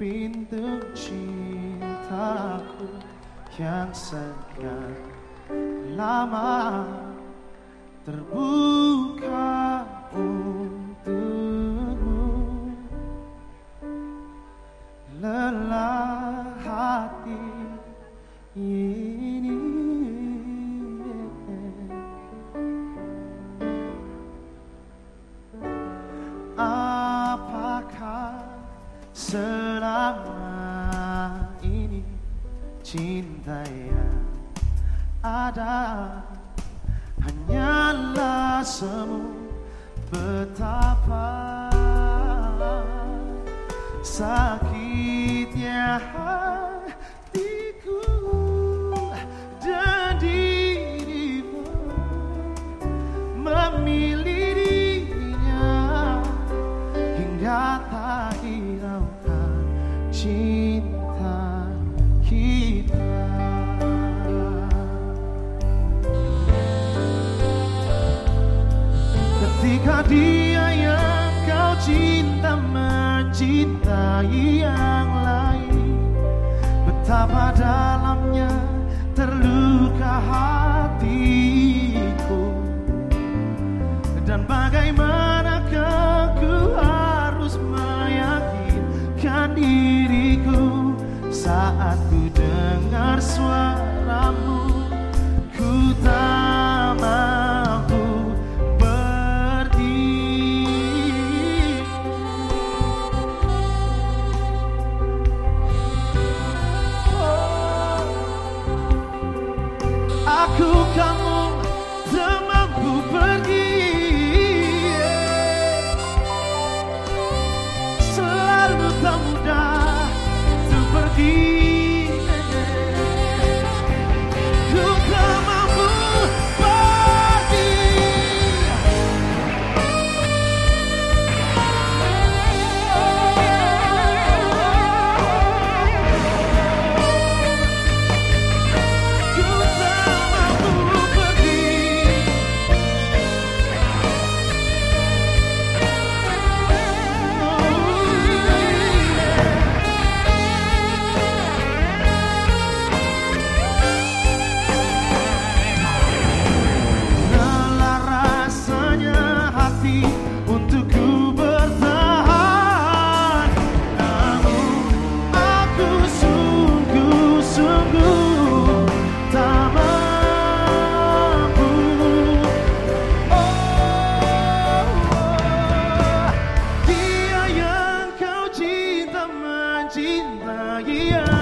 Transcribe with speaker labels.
Speaker 1: pintu cintaku yang sekian lama terbuka untukmu. Lelah cinta yang ada hanyalah semu betapa sakitnya hatiku hadiah yang kau cinta mencintai yang lain. Betapa dalamnya terluka hatiku. Dan bagaimana aku harus meyakinkan diriku Saat ku come yeah.